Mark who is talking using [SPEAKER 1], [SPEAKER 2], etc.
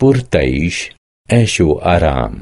[SPEAKER 1] Por Thaís, Eixo Aram